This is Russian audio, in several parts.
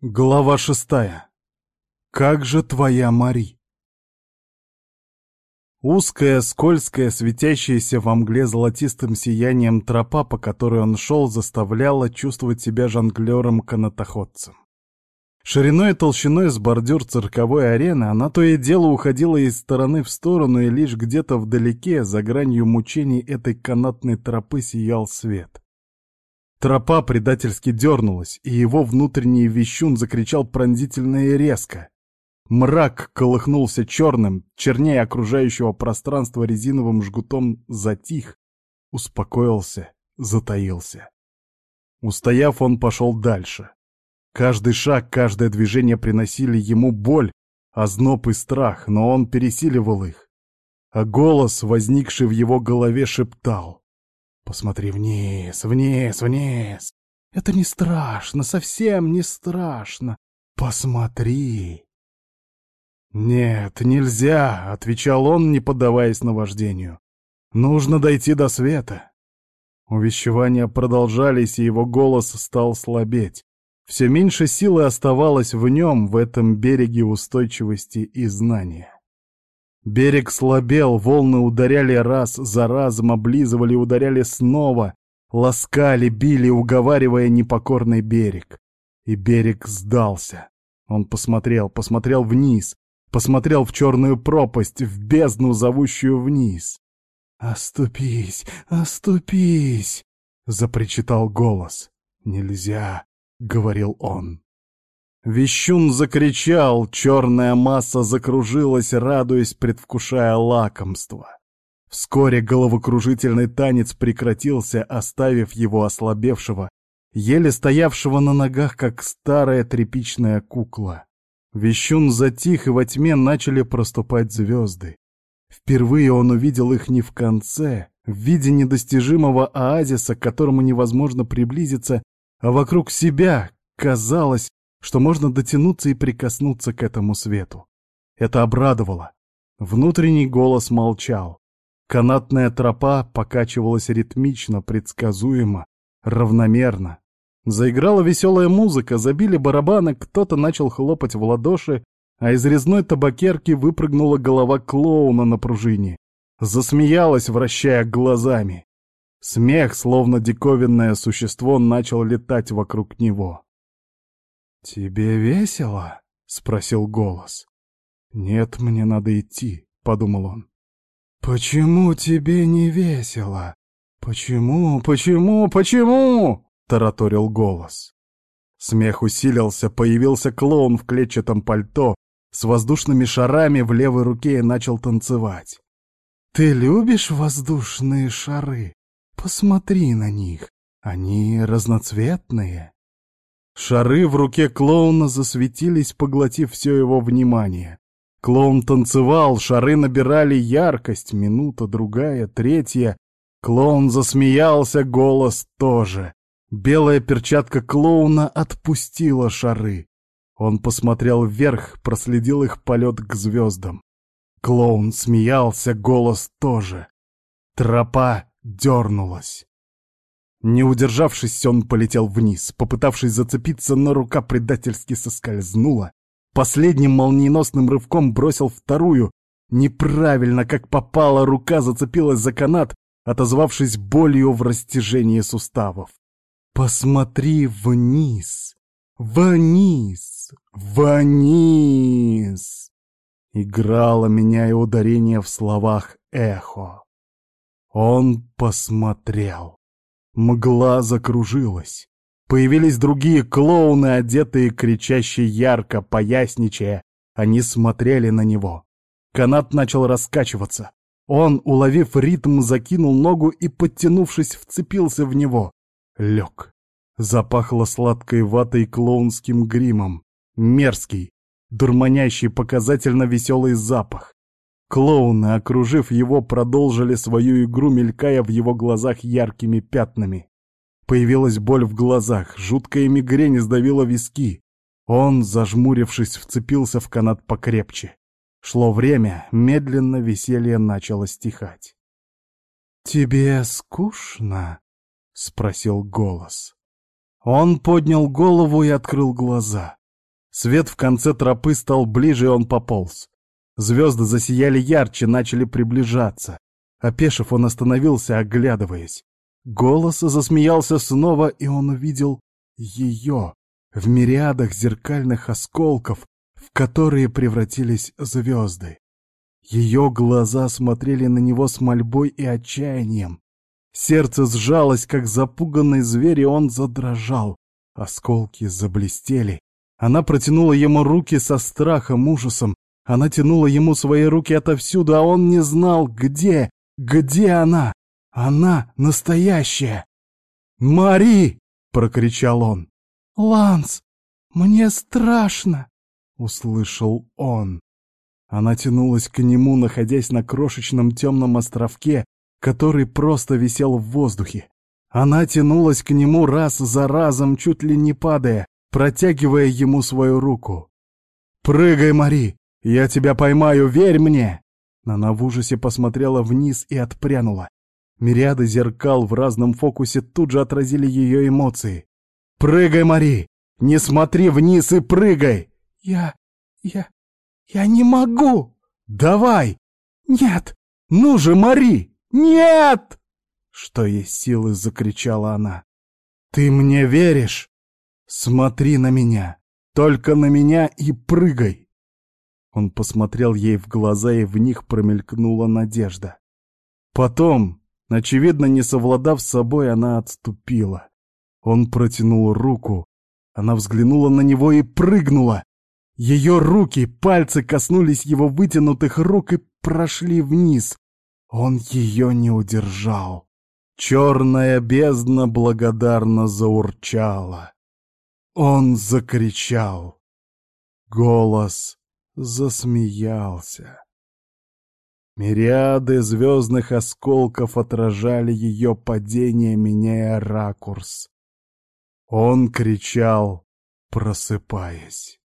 Глава шестая. Как же твоя Мари? Узкая, скользкая, светящаяся во мгле золотистым сиянием тропа, по которой он шел, заставляла чувствовать себя жонглером-канатоходцем. Шириной и толщиной с бордюр цирковой арены она то и дело уходила из стороны в сторону, и лишь где-то вдалеке, за гранью мучений этой канатной тропы, сиял свет. Тропа предательски дернулась, и его внутренний вещун закричал пронзительно и резко. Мрак колыхнулся черным, чернее окружающего пространства резиновым жгутом затих, успокоился, затаился. Устояв, он пошел дальше. Каждый шаг, каждое движение приносили ему боль, озноб и страх, но он пересиливал их. А голос, возникший в его голове, шептал. Посмотри вниз, вниз, вниз. Это не страшно, совсем не страшно. Посмотри. Нет, нельзя, отвечал он, не поддаваясь наваждению. Нужно дойти до света. Увещевания продолжались, и его голос стал слабеть. Все меньше силы оставалось в нем, в этом береге устойчивости и знания. Берег слабел, волны ударяли раз за разом, облизывали, ударяли снова, ласкали, били, уговаривая непокорный берег. И берег сдался. Он посмотрел, посмотрел вниз, посмотрел в черную пропасть, в бездну, зовущую вниз. «Оступись, оступись!» — запричитал голос. «Нельзя!» — говорил он. Вещун закричал, черная масса закружилась, радуясь, предвкушая лакомство. Вскоре головокружительный танец прекратился, оставив его ослабевшего, еле стоявшего на ногах, как старая тряпичная кукла. Вещун затих, и во тьме начали проступать звезды. Впервые он увидел их не в конце, в виде недостижимого оазиса, к которому невозможно приблизиться, а вокруг себя, казалось, что можно дотянуться и прикоснуться к этому свету. Это обрадовало. Внутренний голос молчал. Канатная тропа покачивалась ритмично, предсказуемо, равномерно. Заиграла веселая музыка, забили барабаны, кто-то начал хлопать в ладоши, а из резной табакерки выпрыгнула голова клоуна на пружине. Засмеялась, вращая глазами. Смех, словно диковинное существо, начал летать вокруг него. «Тебе весело?» — спросил голос. «Нет, мне надо идти», — подумал он. «Почему тебе не весело? Почему, почему, почему?» — тараторил голос. Смех усилился, появился клоун в клетчатом пальто с воздушными шарами в левой руке и начал танцевать. «Ты любишь воздушные шары? Посмотри на них, они разноцветные». Шары в руке клоуна засветились, поглотив все его внимание. Клоун танцевал, шары набирали яркость, минута, другая, третья. Клоун засмеялся, голос тоже. Белая перчатка клоуна отпустила шары. Он посмотрел вверх, проследил их полет к звездам. Клоун смеялся, голос тоже. Тропа дернулась. Не удержавшись, он полетел вниз, попытавшись зацепиться, но рука предательски соскользнула. Последним молниеносным рывком бросил вторую. Неправильно, как попало, рука зацепилась за канат, отозвавшись болью в растяжении суставов. «Посмотри вниз! Вниз! Вниз!» Играло, меняя ударение в словах эхо. Он посмотрел. Мгла закружилась. Появились другие клоуны, одетые кричащие ярко, поясничая. Они смотрели на него. Канат начал раскачиваться. Он, уловив ритм, закинул ногу и, подтянувшись, вцепился в него. Лег. Запахло сладкой ватой клоунским гримом. Мерзкий, дурманящий, показательно веселый запах. Клоуны, окружив его, продолжили свою игру, мелькая в его глазах яркими пятнами. Появилась боль в глазах, жуткая мигрень сдавила виски. Он, зажмурившись, вцепился в канат покрепче. Шло время, медленно веселье начало стихать. «Тебе скучно?» — спросил голос. Он поднял голову и открыл глаза. Свет в конце тропы стал ближе, и он пополз. Звезды засияли ярче, начали приближаться. Опешив, он остановился, оглядываясь. Голос засмеялся снова, и он увидел ее в мириадах зеркальных осколков, в которые превратились звезды. Ее глаза смотрели на него с мольбой и отчаянием. Сердце сжалось, как запуганный зверь, и он задрожал. Осколки заблестели. Она протянула ему руки со страхом, ужасом. Она тянула ему свои руки отовсюду, а он не знал, где, где она. Она настоящая. «Мари!» — прокричал он. «Ланс, мне страшно!» — услышал он. Она тянулась к нему, находясь на крошечном темном островке, который просто висел в воздухе. Она тянулась к нему раз за разом, чуть ли не падая, протягивая ему свою руку. «Прыгай, Мари! Я тебя поймаю, верь мне!» Она в ужасе посмотрела вниз и отпрянула. Мириады зеркал в разном фокусе тут же отразили ее эмоции. «Прыгай, Мари! Не смотри вниз и прыгай!» «Я... я... я не могу!» «Давай!» «Нет!» «Ну же, Мари! Нет!» Что есть силы, закричала она. «Ты мне веришь? Смотри на меня! Только на меня и прыгай!» Он посмотрел ей в глаза, и в них промелькнула надежда. Потом, очевидно, не совладав с собой, она отступила. Он протянул руку. Она взглянула на него и прыгнула. Ее руки, пальцы коснулись его вытянутых рук и прошли вниз. Он ее не удержал. Черная бездна благодарно заурчала. Он закричал. Голос засмеялся. Мириады звездных осколков отражали ее падение, меняя ракурс. Он кричал, просыпаясь.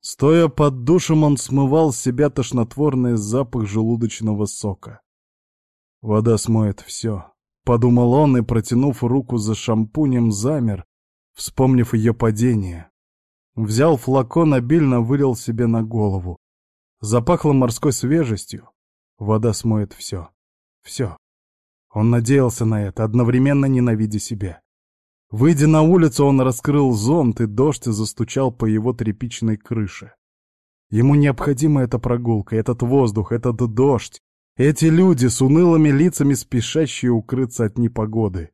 Стоя под душем, он смывал с себя тошнотворный запах желудочного сока. Вода смоет все, — подумал он и, протянув руку за шампунем, замер, вспомнив ее падение. Взял флакон, обильно вылил себе на голову. Запахло морской свежестью. Вода смоет все. Все. Он надеялся на это, одновременно ненавидя себя. Выйдя на улицу, он раскрыл зонт, и дождь застучал по его тряпичной крыше. Ему необходима эта прогулка, этот воздух, этот дождь, эти люди с унылыми лицами, спешащие укрыться от непогоды.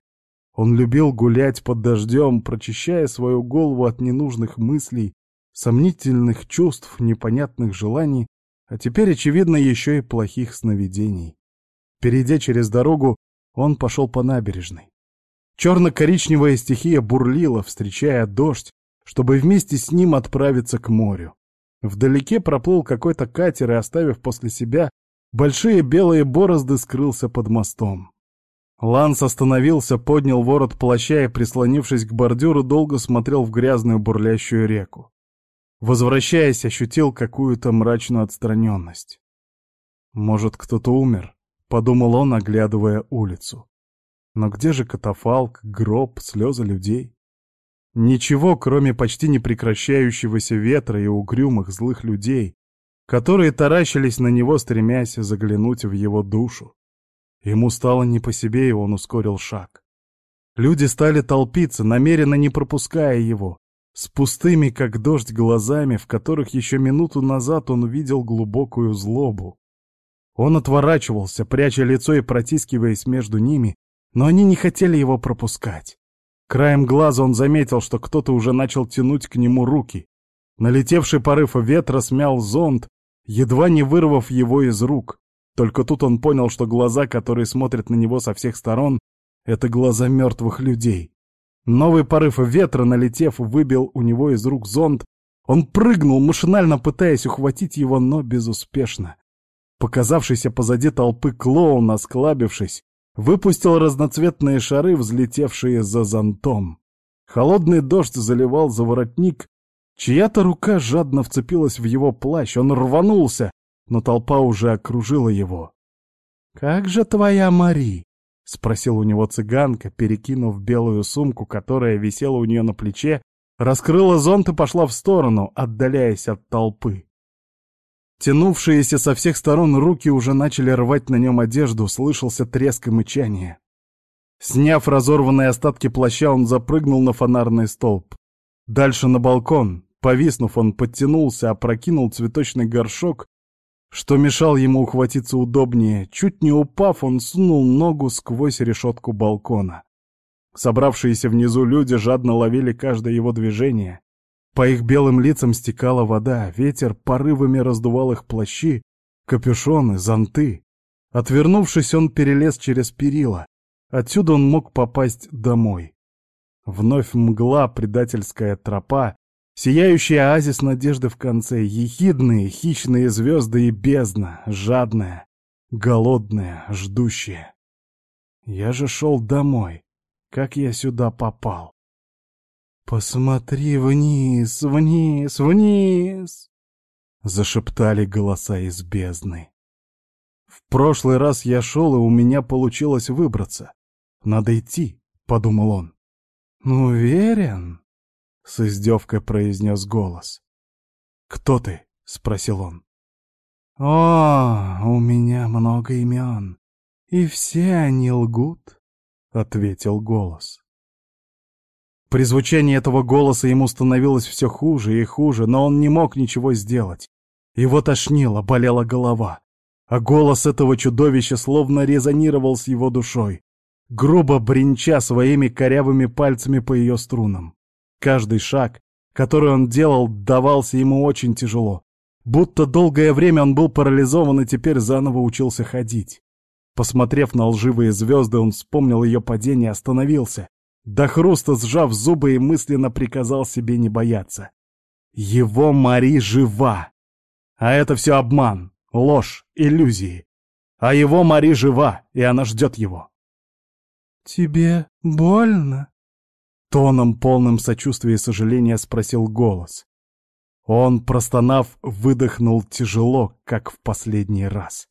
Он любил гулять под дождем, прочищая свою голову от ненужных мыслей, сомнительных чувств, непонятных желаний, а теперь, очевидно, еще и плохих сновидений. Перейдя через дорогу, он пошел по набережной. Черно-коричневая стихия бурлила, встречая дождь, чтобы вместе с ним отправиться к морю. Вдалеке проплыл какой-то катер и, оставив после себя большие белые борозды, скрылся под мостом. Ланс остановился, поднял ворот плаща и, прислонившись к бордюру, долго смотрел в грязную бурлящую реку. Возвращаясь, ощутил какую-то мрачную отстраненность. «Может, кто-то умер?» — подумал он, оглядывая улицу. Но где же катафалк, гроб, слезы людей? Ничего, кроме почти непрекращающегося ветра и угрюмых злых людей, которые таращились на него, стремясь заглянуть в его душу. Ему стало не по себе, и он ускорил шаг. Люди стали толпиться, намеренно не пропуская его, с пустыми, как дождь, глазами, в которых еще минуту назад он увидел глубокую злобу. Он отворачивался, пряча лицо и протискиваясь между ними, но они не хотели его пропускать. Краем глаза он заметил, что кто-то уже начал тянуть к нему руки. Налетевший порыв ветра смял зонт, едва не вырвав его из рук. Только тут он понял, что глаза, которые смотрят на него со всех сторон, — это глаза мертвых людей. Новый порыв ветра, налетев, выбил у него из рук зонт. Он прыгнул, машинально пытаясь ухватить его, но безуспешно. Показавшийся позади толпы клоун, осклабившись, выпустил разноцветные шары, взлетевшие за зонтом. Холодный дождь заливал за воротник, чья-то рука жадно вцепилась в его плащ, он рванулся, но толпа уже окружила его. «Как же твоя Мари?» — спросил у него цыганка, перекинув белую сумку, которая висела у нее на плече, раскрыла зонт и пошла в сторону, отдаляясь от толпы. Тянувшиеся со всех сторон руки уже начали рвать на нем одежду, слышался треск и мычание. Сняв разорванные остатки плаща, он запрыгнул на фонарный столб. Дальше на балкон. Повиснув, он подтянулся, опрокинул цветочный горшок, что мешал ему ухватиться удобнее. Чуть не упав, он сунул ногу сквозь решетку балкона. Собравшиеся внизу люди жадно ловили каждое его движение. По их белым лицам стекала вода, ветер порывами раздувал их плащи, капюшоны, зонты. Отвернувшись, он перелез через перила. Отсюда он мог попасть домой. Вновь мгла, предательская тропа, сияющий оазис надежды в конце, ехидные, хищные звезды и бездна, жадная, голодная, ждущая. Я же шел домой. Как я сюда попал? «Посмотри вниз, вниз, вниз!» Зашептали голоса из бездны. В прошлый раз я шел, и у меня получилось выбраться. Надо идти, — подумал он. «Ну, «Уверен?» — с издевкой произнес голос. «Кто ты?» — спросил он. «О, у меня много имен, и все они лгут», — ответил голос. При звучании этого голоса ему становилось все хуже и хуже, но он не мог ничего сделать. Его тошнило, болела голова. А голос этого чудовища словно резонировал с его душой, грубо бренча своими корявыми пальцами по ее струнам. Каждый шаг, который он делал, давался ему очень тяжело. Будто долгое время он был парализован и теперь заново учился ходить. Посмотрев на лживые звезды, он вспомнил ее падение и остановился. До хруста сжав зубы и мысленно приказал себе не бояться. Его Мари жива! А это все обман, ложь, иллюзии. А его Мари жива, и она ждет его. «Тебе больно?» Тоном, полным сочувствия и сожаления спросил голос. Он, простонав, выдохнул тяжело, как в последний раз.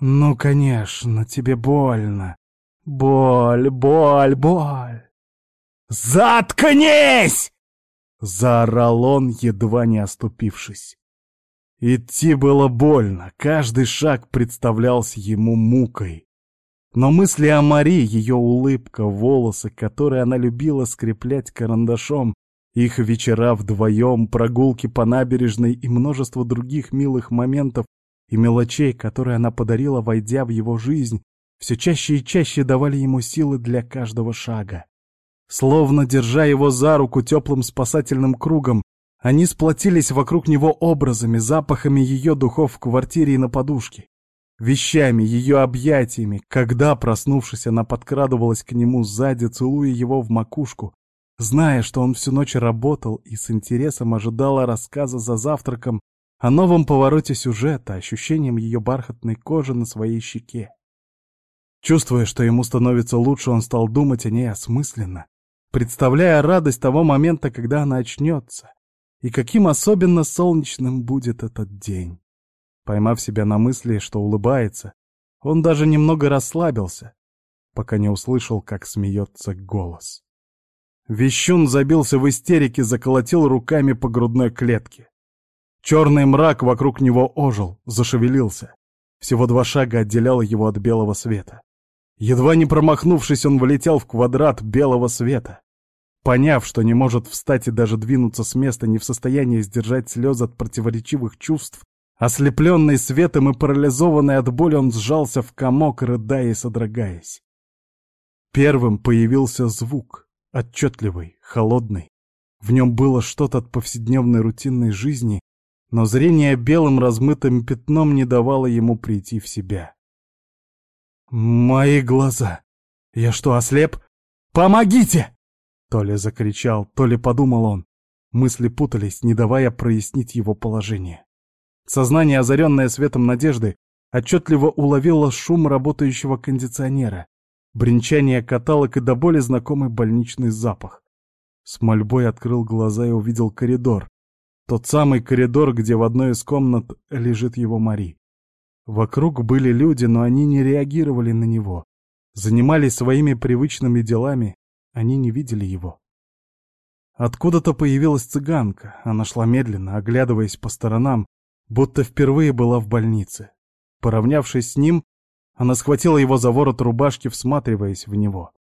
«Ну, конечно, тебе больно. Боль, боль, боль!» «Заткнись!» — заорал он, едва не оступившись. Идти было больно, каждый шаг представлялся ему мукой. Но мысли о Мари, ее улыбка, волосы, которые она любила скреплять карандашом, их вечера вдвоем, прогулки по набережной и множество других милых моментов и мелочей, которые она подарила, войдя в его жизнь, все чаще и чаще давали ему силы для каждого шага. Словно держа его за руку теплым спасательным кругом, они сплотились вокруг него образами, запахами ее духов в квартире и на подушке, вещами, ее объятиями, когда, проснувшись, она подкрадывалась к нему сзади, целуя его в макушку, зная, что он всю ночь работал и с интересом ожидала рассказа за завтраком о новом повороте сюжета, ощущением ее бархатной кожи на своей щеке. Чувствуя, что ему становится лучше, он стал думать о ней осмысленно, представляя радость того момента, когда она очнется, и каким особенно солнечным будет этот день. Поймав себя на мысли, что улыбается, он даже немного расслабился, пока не услышал, как смеется голос. Вещун забился в истерике, заколотил руками по грудной клетке. Черный мрак вокруг него ожил, зашевелился. Всего два шага отделяло его от белого света. Едва не промахнувшись, он влетел в квадрат белого света. Поняв, что не может встать и даже двинуться с места, не в состоянии сдержать слезы от противоречивых чувств, ослепленный светом и парализованный от боли, он сжался в комок, рыдая и содрогаясь. Первым появился звук, отчетливый, холодный. В нем было что-то от повседневной рутинной жизни, но зрение белым размытым пятном не давало ему прийти в себя. «Мои глаза! Я что, ослеп? Помогите!» То ли закричал, то ли подумал он. Мысли путались, не давая прояснить его положение. Сознание, озаренное светом надежды, отчетливо уловило шум работающего кондиционера, бренчание каталог и до боли знакомый больничный запах. С мольбой открыл глаза и увидел коридор, тот самый коридор, где в одной из комнат лежит его Мари. Вокруг были люди, но они не реагировали на него. Занимались своими привычными делами, они не видели его. Откуда-то появилась цыганка. Она шла медленно, оглядываясь по сторонам, будто впервые была в больнице. Поравнявшись с ним, она схватила его за ворот рубашки, всматриваясь в него.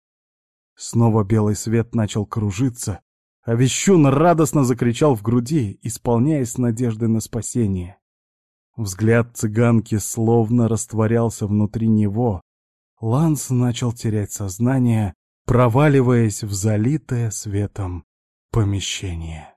Снова белый свет начал кружиться, а Вещун радостно закричал в груди, исполняясь надеждой на спасение. Взгляд цыганки словно растворялся внутри него. Ланс начал терять сознание, проваливаясь в залитое светом помещение.